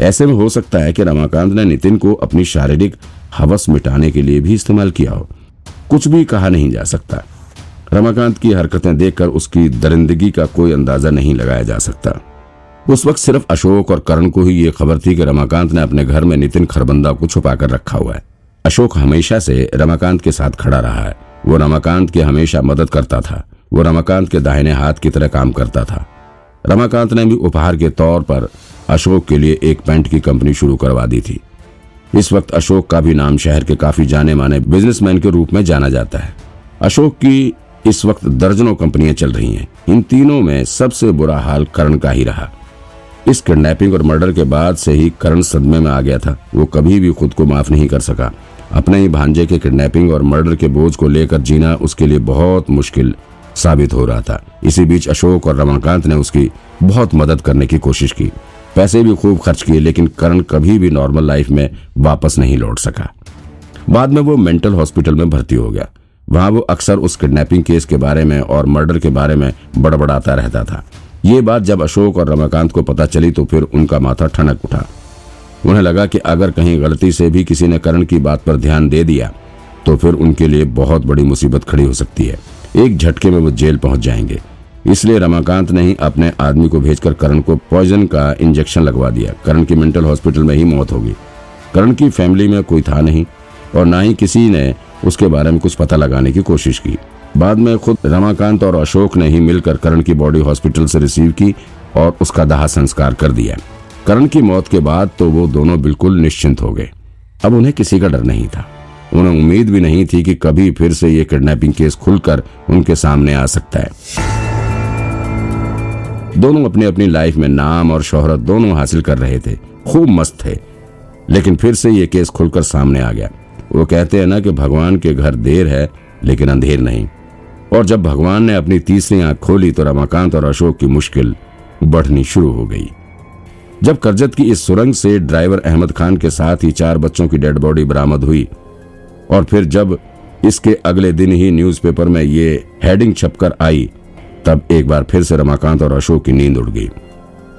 ऐसे में हो सकता है कि रमाकांत ने नितिन को अपनी शारीरिक हवस मिटाने के लिए भी इस्तेमाल किया हो। कुछ भी कहा नहीं जा सकता। रमाकांत की हरकतें देखकर उसकी दरिंदगी का कोई अंदाज़ा नहीं लगाया जा सकता। उस वक्त सिर्फ़ अशोक और करण को ही ये खबर थी कि रमाकांत ने अपने घर में नितिन खरबंदा को छुपाकर रखा हुआ है। अशोक हमेशा से रमाकांत के साथ खड़ा रहा है। वो रमाकांत की हमेशा मदद करता था। वो रमाकांत के दाहिने हाथ की तरह काम करता था। रमाकांत ने भी उपहार के तौर पर अशोक के लिए एक पेंट की कंपनी शुरू करवा दी थी। इस वक्त अशोक का भी नाम शहर के काफ़ी जाने माने बिजनेसमैन के रूप में जाना जाता है। अशोक की इस वक्त दर्जनों कंपनियाँ चल रही हैं। इन तीनों में सबसे बुरा हाल करण का ही रहा। इस किडनैपिंग और मर्डर के बाद से ही करण सदमे में आ गया था। वो कभी भी खुद को माफ़ नहीं कर सका। अपने ही भांजे के किडनैपिंग और मर्डर के बोझ को लेकर जीना उसके लिए बहुत मुश्किल साबित हो रहा था। इसी बीच अशोक और रमाकांत ने उसकी बहुत मदद करने की कोशिश की। पैसे भी खूब खर्च किए, लेकिन करण कभी भी नॉर्मल लाइफ में वापस नहीं लौट सका। बाद में वो मेंटल हॉस्पिटल में भर्ती हो गया। वहाँ वो अक्सर उस किडनैपिंग केस के बारे में और मर्डर के बारे में बड़बड़ाता रहता था। ये बात जब अशोक और रमाकांत को पता चली तो फिर उनका माथा ठनक उठा। उन्हें लगा कि अगर कहीं गलती से भी किसी ने करण की बात पर ध्यान दे दिया तो फिर उनके लिए बहुत बड़ी मुसीबत खड़ी हो सकती है। एक झटके में वो जेल पहुँच जाएँगे। इसलिए रमाकांत ने ही अपने आदमी को भेजकर करण को पॉइजन का इंजेक्शन लगवा दिया। करण की मेंटल हॉस्पिटल में ही मौत होगी। करण की फैमिली में कोई था नहीं और ना ही किसी ने उसके बारे में कुछ पता लगाने की कोशिश की। बाद में खुद रमाकांत और अशोक ने ही मिलकर करण की बॉडी हॉस्पिटल से रिसीव की और उसका दाह संस्कार कर दिया। करण की मौत के बाद तो वो दोनों बिल्कुल निश्चिंत हो गए। अब उन्हें किसी का डर नहीं था। उन्हें उम्मीद भी नहीं थी कि कभी फिर से ये किडनैपिंग केस खुलकर उनके सामने आ सकता है। दोनों अपनी अपनी लाइफ में नाम और शोहरत दोनों हासिल कर रहे थे। खूब मस्त थे। लेकिन फिर से ये केस खुलकर सामने आ गया। वो कहते हैं ना कि भगवान के घर देर है, लेकिन अंधेर नहीं। और जब भगवान ने अपनी तीसरी आँख खोली तो रमाकांत और अशोक की मुश्किल बढ़नी शुरू हो गई। जब करजत की इस सुरंग से ड्राइवर अहमद खान के साथ ही चार बच्चों की डेड बॉडी बरामद हुई और फिर जब इसके अगले दिन ही न्यूज़पेपर में ये हेडिंग छपकर आई तब एक बार फिर से रमाकांत और अशोक की नींद उड़ गई।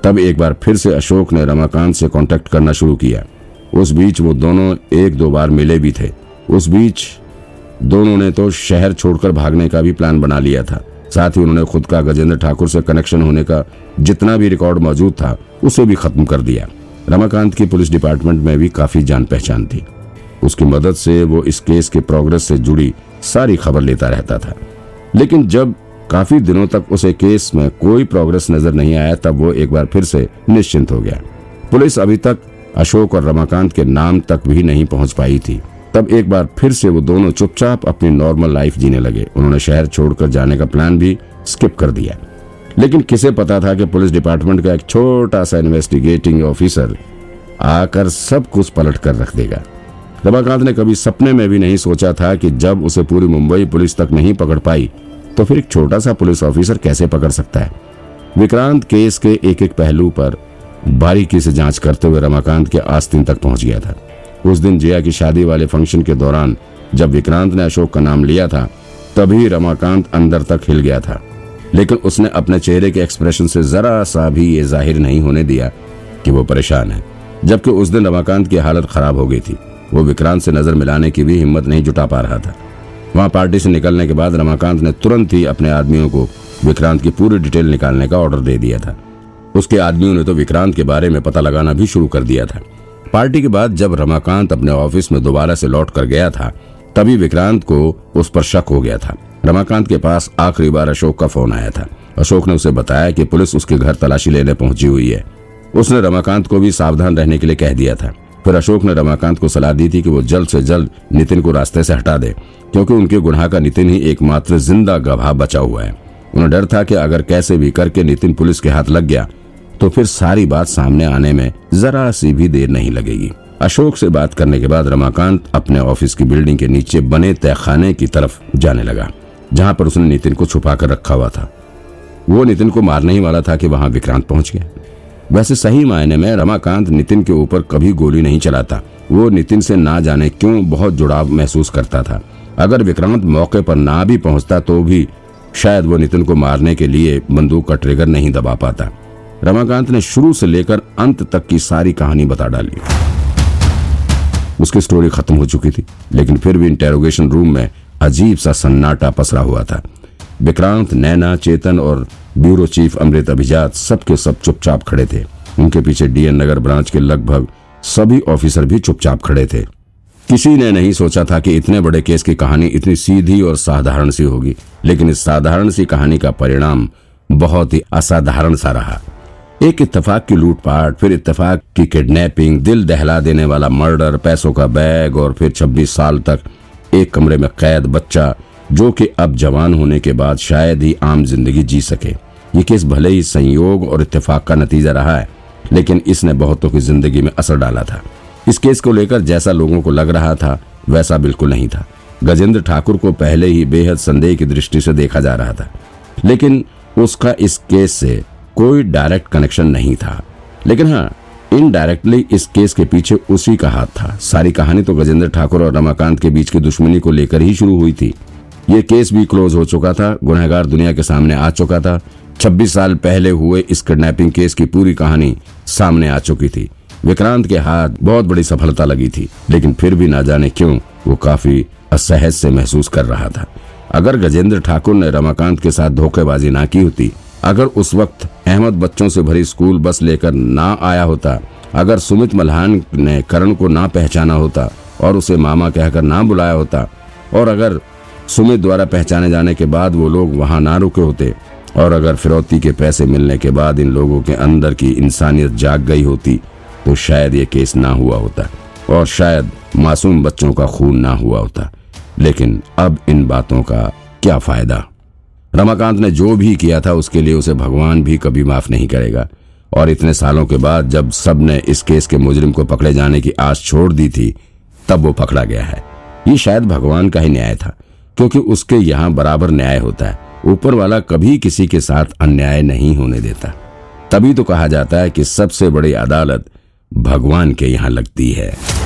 तब एक बार फिर से अशोक ने रमाकांत से कांटेक्ट करना शुरू किया। उस बीच वो दोनों एक दो बार मिले भी थे। उस बीच दोनों ने तो शहर छोड़कर भागने का भी प्लान बना लिया था। साथ ही उन्होंने खुद का गजेंद्र ठाकुर से कनेक्शन होने का जितना भी रिकॉर्ड मौजूद था, उसे भी खत्म कर दिया। रमाकांत की पुलिस डिपार्टमेंट में भी काफ़ी जान पहचान थी। उसकी मदद से वो इस केस के प्रोग्रेस से जुड़ी सारी खबर लेता रहता था। लेकिन जब काफ़ी दिनों तक उसे केस में कोई प्रोग्रेस नज़र नहीं आया, तब वो एक बार फिर से निश्चिंत हो गया। पुलिस अभी तक अशोक और रमाकांत के नाम तक भी नहीं पहुँच पाई थी। तब एक बार फिर से वो दोनों चुपचाप अपनी नॉर्मल लाइफ जीने लगे। उन्होंने शहर छोड़कर जाने का प्लान भी स्किप कर दिया। लेकिन किसे पता था कि पुलिस डिपार्टमेंट का एक छोटा सा इन्वेस्टिगेटिंग ऑफिसर आकर सब कुछ पलट कर रख देगा। रमाकांत ने कभी सपने में भी नहीं सोचा था कि जब उसे पूरी मुंबई पुलिस तक नहीं पकड़ पाई तो फिर एक छोटा सा पुलिस ऑफिसर कैसे पकड़ सकता है? विक्रांत केस के एक एक पहलू पर बारीकी से जाँच करते हुए रमाकांत के आस्तीन तक पहुँच गया था। उस दिन जिया की शादी वाले फ़ंक्शन के दौरान जब विक्रांत ने अशोक का नाम लिया था, तभी रमाकांत अंदर तक हिल गया था। लेकिन उसने अपने चेहरे के एक्सप्रेशन से जरा सा भी ये ज़ाहिर नहीं होने दिया कि वो परेशान है। जबकि उस दिन रमाकांत की हालत खराब हो गई थी। वो विक्रांत से नज़र मिलाने की भी हिम्मत नहीं जुटा पा रहा था। वहाँ पार्टी से निकलने के बाद रमाकांत ने तुरंत ही अपने आदमियों को विक्रांत की पूरी डिटेल निकालने का ऑर्डर दे दिया था। उसके आदमियों ने तो विक्रांत के बारे में पता लगाना भी शुरू कर दिया था। पार्टी के बाद जब रमाकांत अपने ऑफ़िस में दोबारा से लौट कर गया था, तभी विक्रांत को उस पर शक हो गया था। रमाकांत के पास आखिरी बार अशोक का फ़ोन आया था। अशोक ने उसे बताया कि पुलिस उसके घर तलाशी लेने पहुँची हुई है। उसने रमाकांत को भी सावधान रहने के लिए कह दिया था। फिर अशोक ने रमाकांत को सलाह दी थी कि वो जल्द से जल्द नितिन को रास्ते से हटा दे, क्योंकि उनके गुनाह का नितिन ही एकमात्र ज़िंदा गवाह बचा हुआ है। उन्हें डर था कि अगर कैसे भी करके नितिन पुलिस के हाथ लग गया तो फिर सारी बात सामने आने में जरा सी भी देर नहीं लगेगी। अशोक से बात करने के बाद रमाकांत अपने ऑफ़िस की बिल्डिंग के नीचे बने तहखाने की तरफ़ जाने लगा, जहाँ पर उसने नितिन को छुपा कर रखा हुआ था। वो नितिन को मारने ही वाला था कि वहाँ विक्रांत पहुँच गया। वैसे सही मायने में रमाकांत नितिन के ऊपर कभी गोली नहीं चलाता। वो नितिन से ना जाने क्यों बहुत जुड़ाव महसूस करता था। अगर विक्रांत मौके पर ना भी पहुँचता तो भी शायद वो नितिन को मारने के लिए बंदूक का ट्रिगर नहीं दबा पाता। रमाकांत ने शुरू से लेकर अंत तक की सारी कहानी बता डाली। उसकी स्टोरी खत्म हो चुकी थी, लेकिन फिर भी इंटेरोगेशन रूम में अजीब सा सन्नाटा पसरा हुआ था। विक्रांत, नैना, चेतन और ब्यूरो चीफ अमृत अभिजात सबके सब चुपचाप खड़े थे। उनके पीछे डीएन नगर ब्रांच के लगभग सभी ऑफिसर भी चुपचाप खड़े थे। किसी ने नहीं सोचा था कि इतने बड़े केस की कहानी इतनी सीधी और साधारण सी होगी, लेकिन इस साधारण सी कहानी का परिणाम बहुत ही असाधारण सा रहा। एक इत्तेफाक की लूटपाट, फिर इत्तेफाक की किडनैपिंग, दिल दहला देने वाला मर्डर, पैसों का बैग और फिर 26 साल तक एक कमरे में कैद बच्चा जो कि अब जवान होने के बाद शायद ही आम ज़िंदगी जी सके। ये केस भले ही संयोग और इत्तेफाक का नतीजा रहा है, लेकिन इसने बहुतों की ज़िंदगी में असर डाला था। इस केस को लेकर जैसा लोगों को लग रहा था, वैसा बिल्कुल नहीं था। गजेंद्र ठाकुर को पहले ही बेहद संदेह की दृष्टि से देखा जा रहा था। लेकिन उसका इस केस से कोई डायरेक्ट कनेक्शन नहीं था। लेकिन हाँ इनडायरेक्टली इस केस के पीछे उसी का हाथ था। सारी कहानी तो गजेंद्र ठाकुर और रमाकांत के बीच की दुश्मनी को लेकर ही शुरू हुई थी। ये केस भी क्लोज हो चुका था, गुनहगार दुनिया के सामने आ चुका था। 26 साल पहले हुए इस किडनैपिंग केस की पूरी कहानी सामने आ चुकी थी। विक्रांत के हाथ बहुत बड़ी सफलता लगी थी, लेकिन फिर भी ना जाने क्यों वो काफ़ी असहज से महसूस कर रहा था। अगर गजेंद्र ठाकुर ने रमाकांत के साथ धोखेबाजी ना की होती, अगर उस वक्त अहमद बच्चों से भरी स्कूल बस लेकर ना आया होता, अगर सुमित मल्हान ने करण को ना पहचाना होता और उसे मामा कहकर ना बुलाया होता, और अगर सुमित द्वारा पहचाने जाने के बाद वो लोग वहाँ ना रुके होते। और अगर फिरौती के पैसे मिलने के बाद इन लोगों के अंदर की इंसानियत जाग गई होती तो शायद ये केस ना हुआ होता। और शायद मासूम बच्चों का खून ना हुआ होता। लेकिन अब इन बातों का क्या फ़ायदा? रमाकांत ने जो भी किया था, उसके लिए उसे भगवान भी कभी माफ़ नहीं करेगा। और इतने सालों के बाद जब सबने इस केस के मुजरिम को पकड़े जाने की आस छोड़ दी थी, तब वो पकड़ा गया है। ये शायद भगवान का ही न्याय था। क्योंकि उसके यहाँ बराबर न्याय होता है। ऊपर वाला कभी किसी के साथ अन्याय नहीं होने देता। तभी तो कहा जाता है कि सबसे बड़ी अदालत भगवान के यहाँ लगती है।